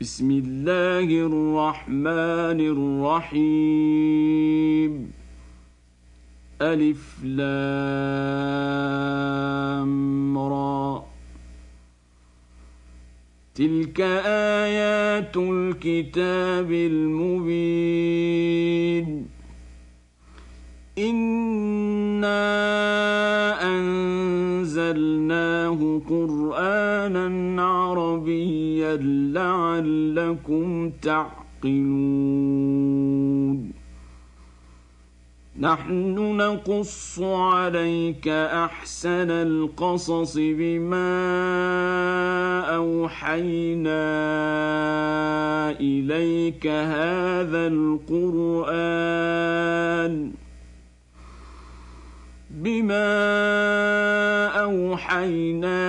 بسم الله الرحمن الرحيم. ألف لام را. تلك آيات الكتاب المبين. إِنَّا أنزلناه قرآنا عربيا لعلكم تعقلون نحن نقص عليك أحسن القصص بما أوحينا إليك هذا القرآن بما أوحينا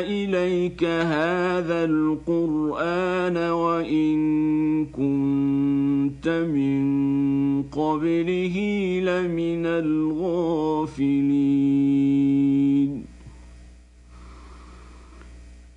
إليك هذا القرآن وإن كنت من قبله لمن الغافلين.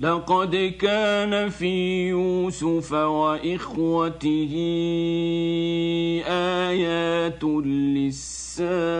لقد كان في يوسف وإخوته آيات للسائلين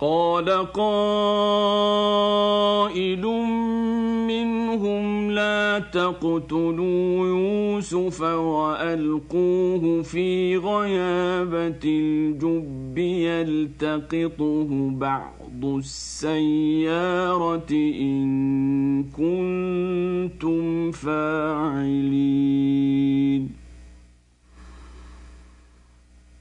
قال قائل منهم لا تقتلوا يوسف والقوه في غيابه الجب يلتقطه بعض السياره ان كنتم فاعلين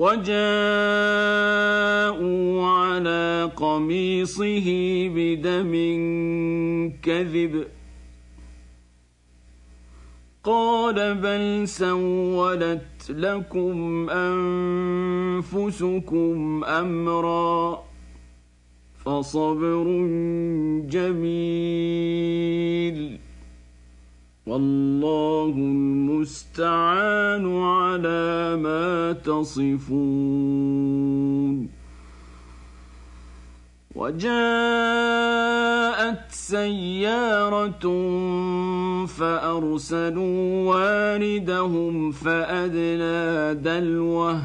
وجاءوا على قميصه بدم كذب. قال بل سولت لكم أنفسكم أمرا فصبر جميل. والله المستعان على ما تصفون. وجاءت سيارة فأرسلوا واردهم فادلى دلوه.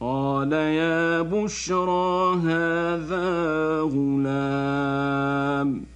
قال يا بشرى هذا غلام.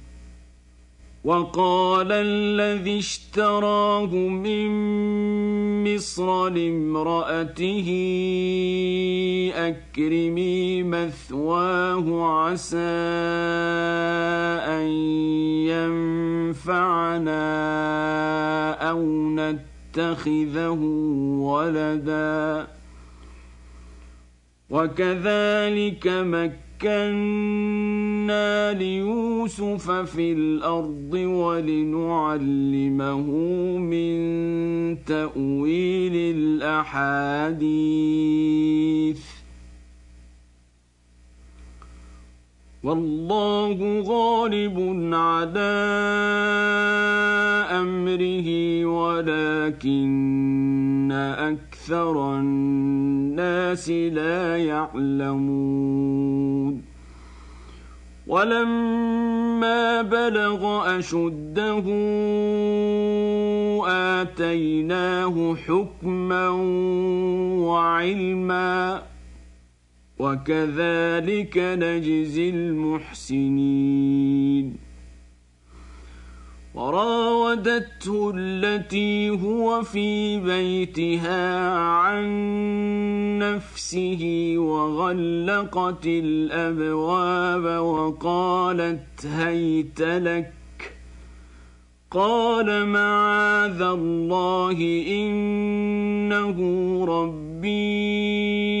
وقال الذي اشتراه من مصر لامرأته أكرمي مثواه عسى أن ينفعنا أو نتخذه ولدا. وكذلك مكة مكنا ليوسف في الأرض ولنعلمه من تأويل الأحاديث. والله غالب على أمره ولكن أكثر الناس لا يعلمون. ولما بلغ أشده آتيناه حكما وعلما. وكذلك نجزي المحسنين. وراودته التي هو في بيتها عن نفسه وغلقت الأبواب وقالت هيت لك. قال معاذ الله إنه ربي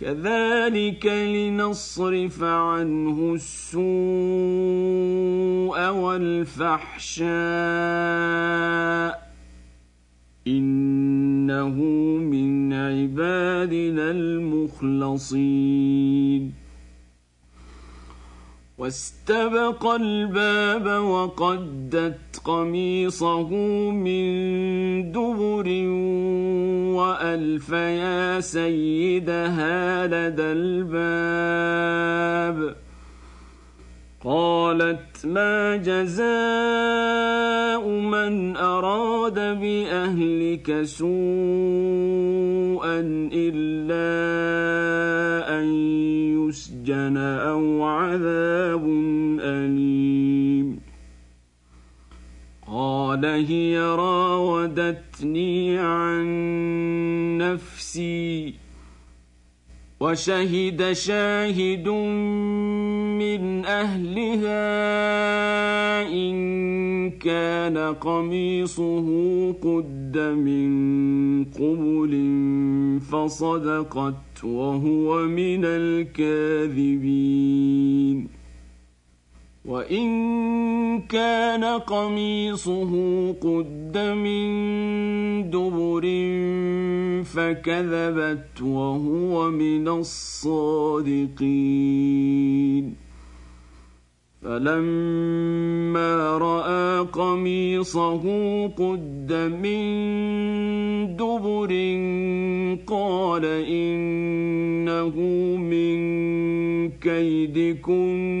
كذلك لنصرف عنه السوء والفحشاء. إنه من عبادنا المخلصين. واستبق الباب وقدت قميصه من دبر وألف يا سيدها لدى الباب. قالت ما جزاء من أراد بأهلك سوءا الا ان يسجن أو عذاب اليم قال هي راودتني عن نفسي وشهد شاهد من أهلها إن كان قميصه قد من قبل فصدقت وهو من الكاذبين وإن كان قميصه قد من دبر فكذبت وهو من الصادقين. فلما رأى قميصه قد من دبر قال إنه من كيدكن.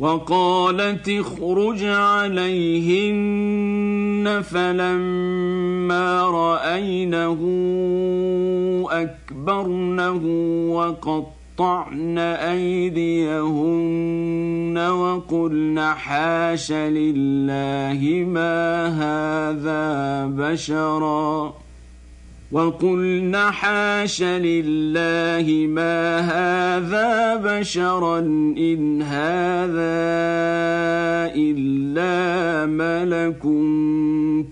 وقالت اخرج عليهن فلما رأينه أكبرنه وقطعن أيديهن وقلن حاش لله ما هذا بشرا. وقلن حاش لله ما هذا بشرا إن هذا إلا ملك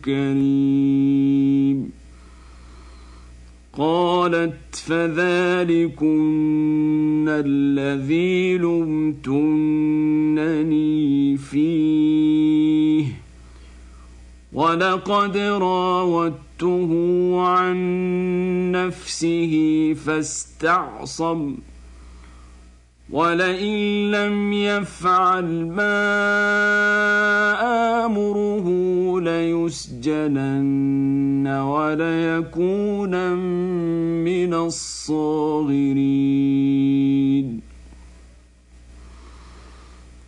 كريم. قالت فذلكن الذي لمتنني فيه. ولقد راودت فصدته عن نفسه فاستعصم ولئن لم يفعل ما آمره ليسجنن وليكون من الصاغرين.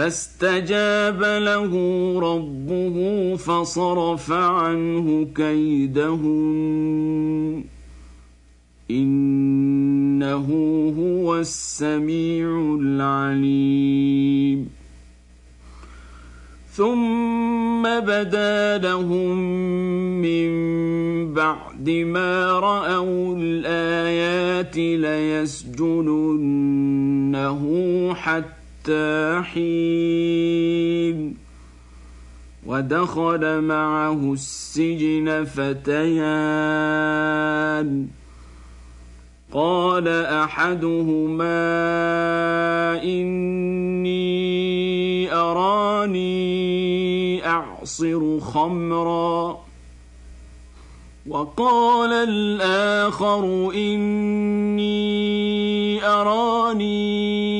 فاستجاب له ربه فصرف عنه كيدهن. إنه هو السميع العليم. ثم بدا لهم من بعد ما رأوا الآيات ليسجننه حتى حين ودخل معه السجن فتيان. قال أحدهما إني أراني أعصر خمرا. وقال الآخر إني أراني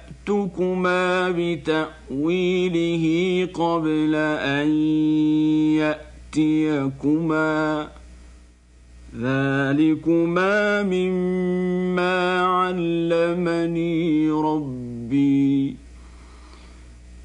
نباتكما بتأويله قبل أن يأتيكما. ذلكما مما علمني ربي.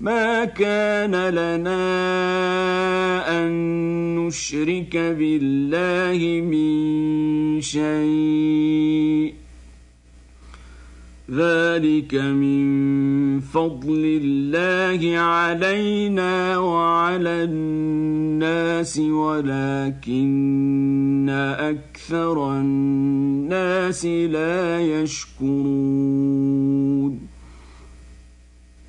ما كان لنا أن نشرك بالله من شيء. ذلك من فضل الله علينا وعلى الناس ولكن أكثر الناس لا يشكرون.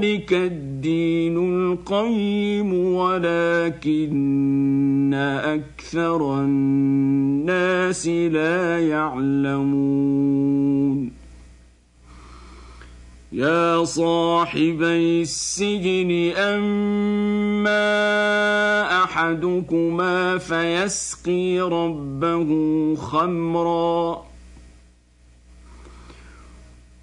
ذلك الدين القيم ولكن أكثر الناس لا يعلمون. يا صاحبي السجن أما أحدكما فيسقي ربه خمرا.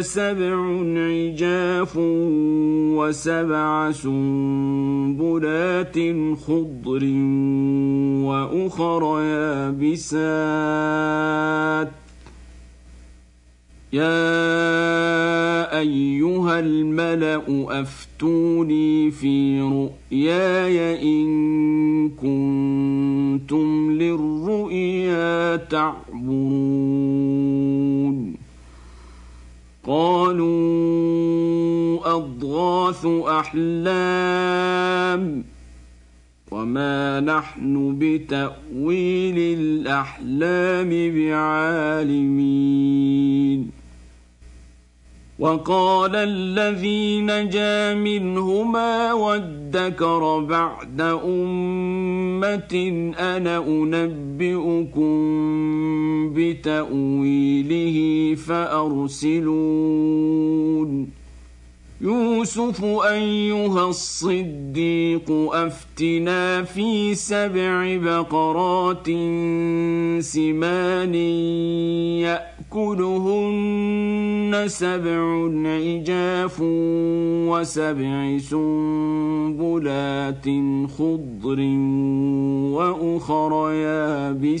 سبع عجاف وسبع سنبلات خضر وأخر يابسات. يا أيها الملأ أفتوني في رؤياي إن كنتم للرؤيا تعبرون. قالوا أضغاث أحلام وما نحن بتأويل الأحلام بعالمين وقال الذي نجا منهما وادكر بعد أمة أنا أنبئكم بتأويله فأرسلون. يوسف أيها الصديق أفتنا في سبع بقرات سمان ياكلهن سبع عجاف وسبع سنبلات خضر وأخر يابسات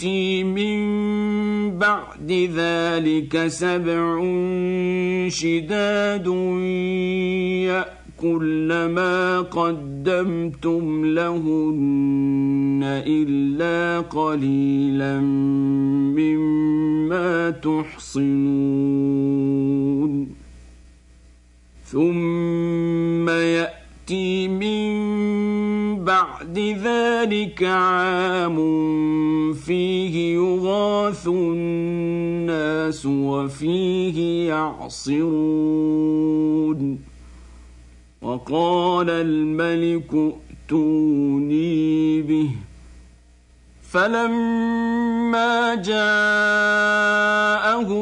يأتي من بعد ذلك سبع شداد يأكل ما قدمتم لهن إلا قليلا مما تحصنون. ثم يأتي من بعد ذلك عام فيه يغاث الناس وفيه يعصرون. وقال الملك ائتوني به. فلما جاءه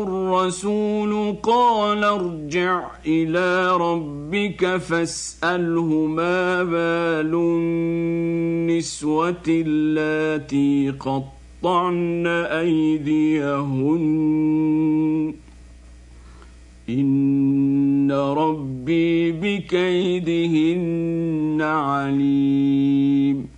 الرسول قال ارجع إلى ربك فاسأله ما بال النسوة اللاتي قطعن أيديهن. إن ربي بكيدهن عليم.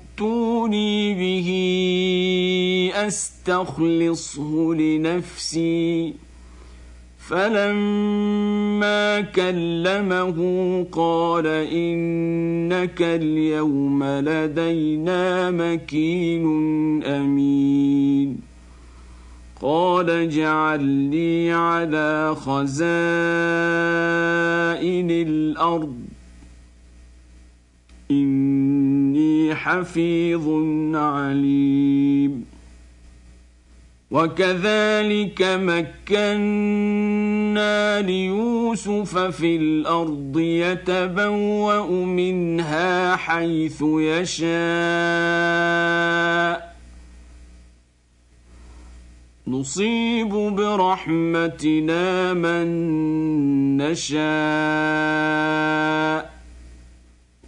ائتوني به استخلصه لنفسي فلما كلمه قال انك اليوم لدينا مكين امين قال اجعلني على خزائن الأرض إني حفيظ عليم. وكذلك مكنا ليوسف في الأرض يتبوأ منها حيث يشاء. نصيب برحمتنا من نشاء.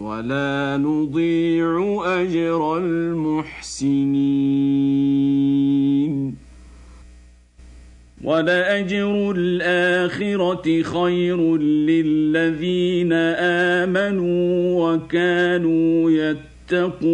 ولا نضيع أجر المحسنين. ولأجر الآخرة خير للذين آمنوا وكانوا يتقون.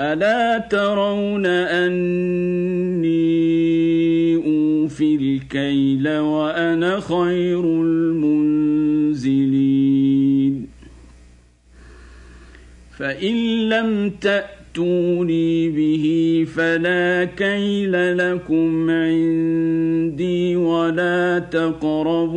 ألا ترون أني أوفي الكيل وأنا خير المنزلين فإن لم تأتوا ائتوني به فلا كيل لكم عندي ولا تقربون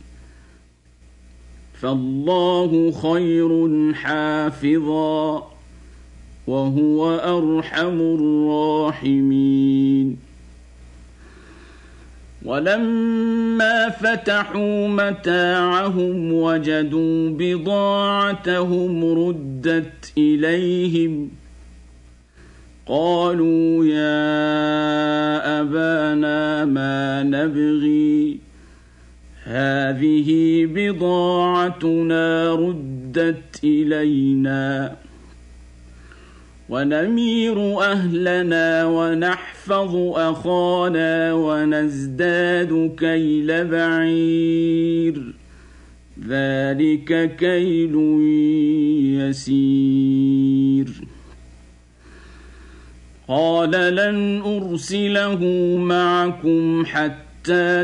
فالله خير حافظا وهو أرحم الراحمين. ولما فتحوا متاعهم وجدوا بضاعتهم ردت إليهم قالوا يا أبانا ما نبغي هذه بضاعتنا ردت إلينا ونمير أهلنا ونحفظ أخانا ونزداد كيل بعير. ذلك كيل يسير. قال لن أرسله معكم حتى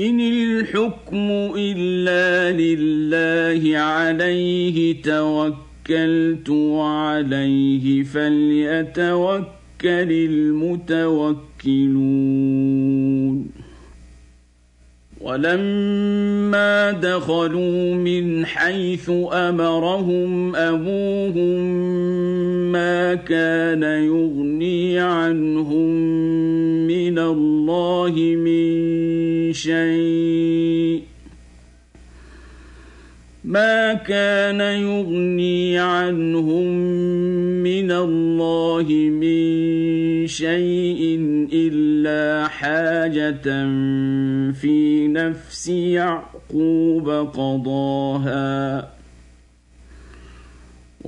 ان الحكم الا لله عليه توكلت وعليه فليتوكل المتوكلون ولما دخلوا من حيث امرهم ابوهم ما كان يغني عنهم من الله من شيء. ما كان يغني عنهم من الله من شيء إلا حاجة في نفس يعقوب قضاها.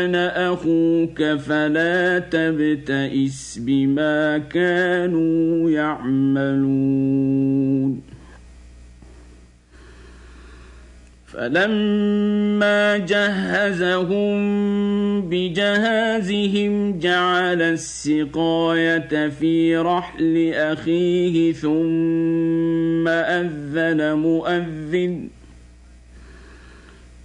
أنا أخوك فلا تبتئس بما كانوا يعملون. فلما جهزهم بجهازهم جعل السقاية في رحل أخيه ثم أذن مؤذن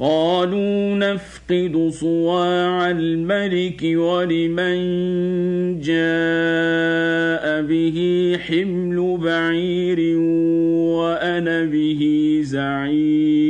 قالوا نفقد صواع الملك ولمن جاء به حمل بعير وأنا به زعيم.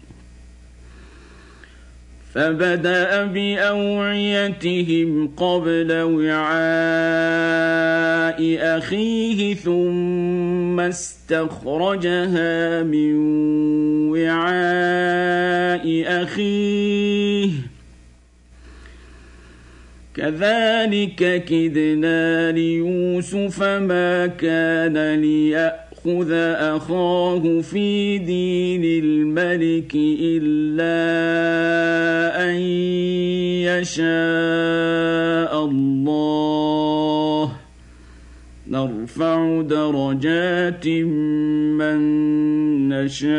فبدأ بأوعيتهم قبل وعاء أخيه ثم استخرجها من وعاء أخيه. كذلك كدنا ليوسف ما كان ليأ يأخذ أخاه في دين الملك إلا أن يشاء الله. نرفع درجات من نشاء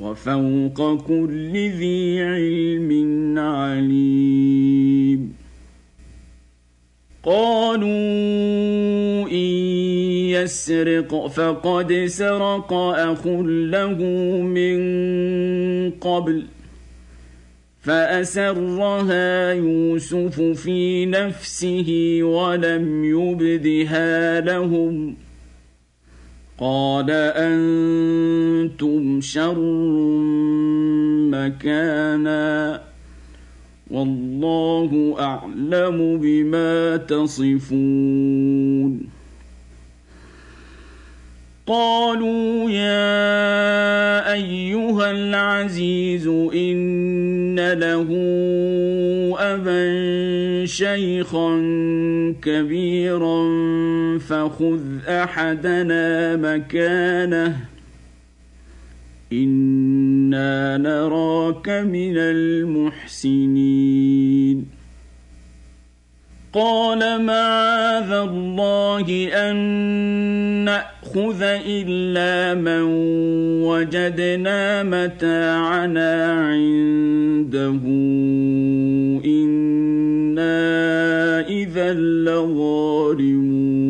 وفوق كل ذي علم عليم. قالوا إن يسرق فقد سرق أخ له من قبل فأسرها يوسف في نفسه ولم يبدها لهم قال أنتم شر مكانا والله أعلم بما تصفون. قالوا يا أيها العزيز إن له أبا شيخا كبيرا فخذ أحدنا مكانه. أنا نراك من المحسنين. قال معاذ الله ان ناخذ الا من وجدنا متاعنا عنده. أنا اذا لظالمون.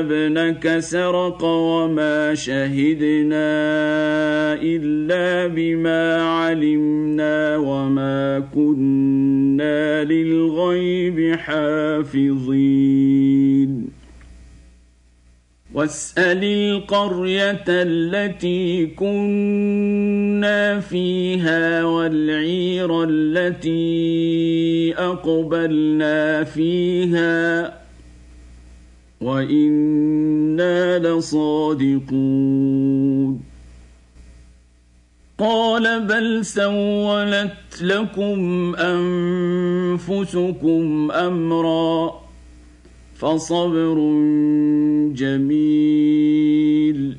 ابنك سرق وما شهدنا إلا بما علمنا وما كنا للغيب حافظين. واسأل القرية التي كنا فيها والعير التي أقبلنا فيها وأنا لصادقون قال بل سولت لكم انفسكم امرا فصبر جميل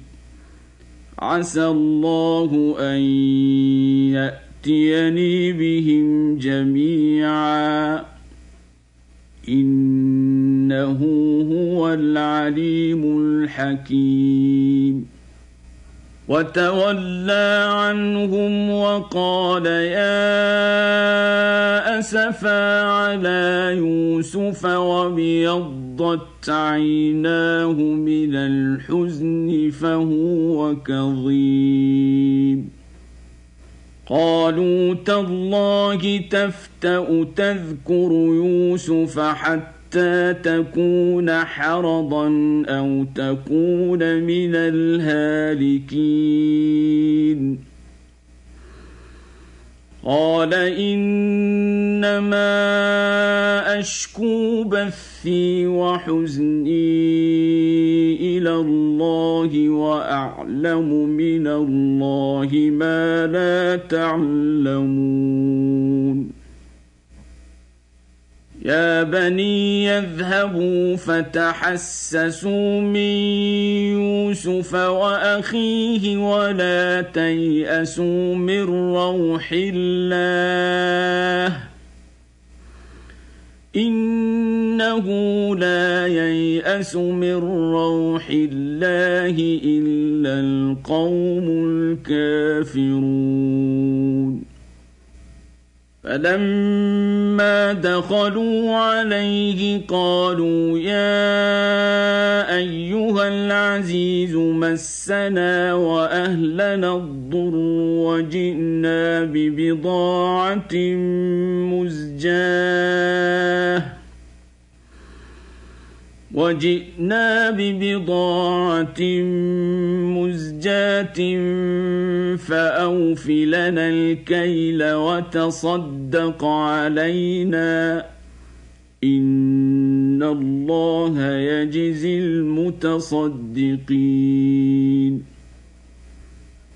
عسى الله ان ياتيني بهم جميعا انه العليم الحكيم. وتولى عنهم وقال يا أسفا على يوسف وابيضت عيناه من الحزن فهو كظيم. قالوا تالله تفتأ تذكر يوسف حتى حتى تكون حرضا أو تكون من الهالكين. قال إنما أشكو بثي وحزني إلى الله وأعلم من الله ما لا تعلمون. يا بني يذهبوا فتحسسوا من يوسف وأخيه ولا تيأسوا من روح الله إنه لا ييأس من روح الله إلا القوم الكافرون فلما دخلوا عليه قالوا يا أيها العزيز مسنا وأهلنا الضر وجئنا ببضاعة مزجاة وجئنا ببضاعة مزجاة فأوف لنا الكيل وتصدق علينا. إن الله يجزي المتصدقين.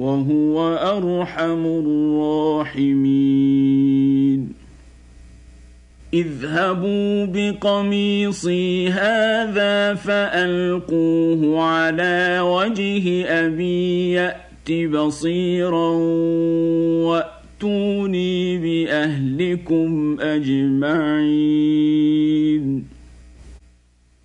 وهو أرحم الراحمين. اذهبوا بقميصي هذا فألقوه على وجه أبي يأت بصيرا وأتوني بأهلكم أجمعين.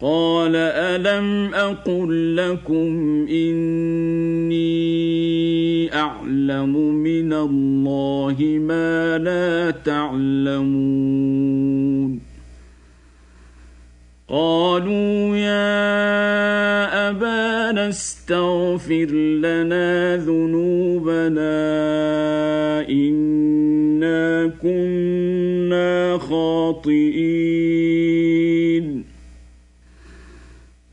قال ألم أقل لكم إني أعلم من الله ما لا تعلمون قالوا يا أبانا استغفر لنا ذنوبنا إنا كنا خاطئين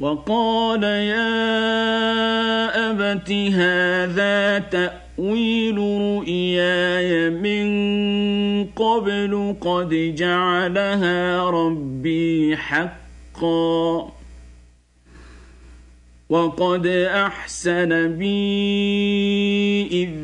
وقال يا أبت هذا تأويل رؤياي من قبل قد جعلها ربي حقا. وقد أحسن بي إذ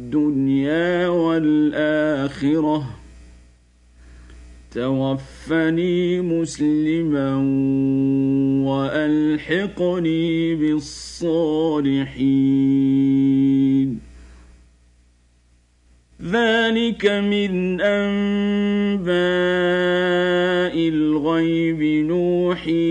والآخرة. توفني مسلما وألحقني بالصالحين. ذلك من أنباء الغيب نوحيه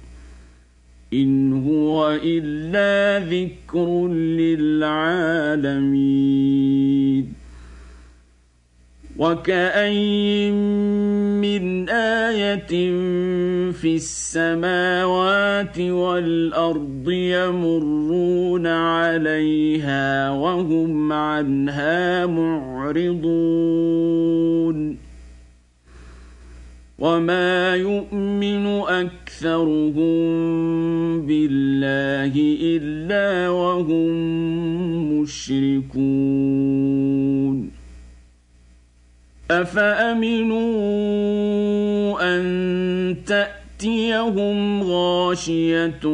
ان هو الا ذكر للعالمين وكاين من إيه في السماوات والارض يمرون عليها وهم عنها معرضون وما يؤمن اكثرهم بالله الا وهم مشركون افامنوا ان تاتيهم غاشيه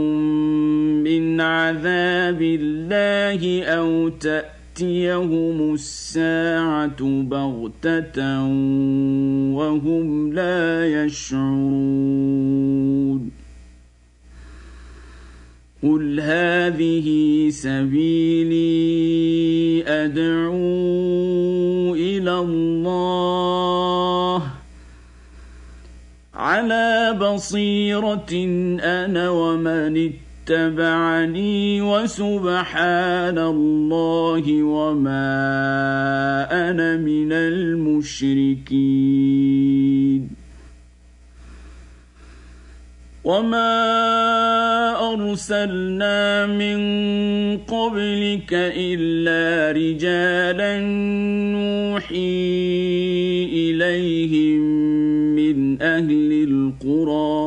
من عذاب الله أو تاتي تاتيهم الساعة بغتة وهم لا يشعرون. قل هذه سبيلي أدعو إلى الله. على بصيرة أنا ومن اتبعني اتبعني وسبحان الله وما أنا من المشركين. وما أرسلنا من قبلك إلا رجالا نوحي إليهم من أهل القرى.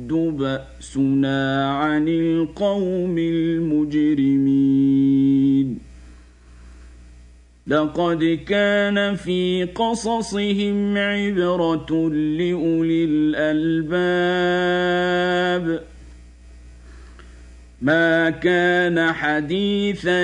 باسنا عن القوم المجرمين. لقد كان في قصصهم عبرة لأولي الألباب. ما كان حديثا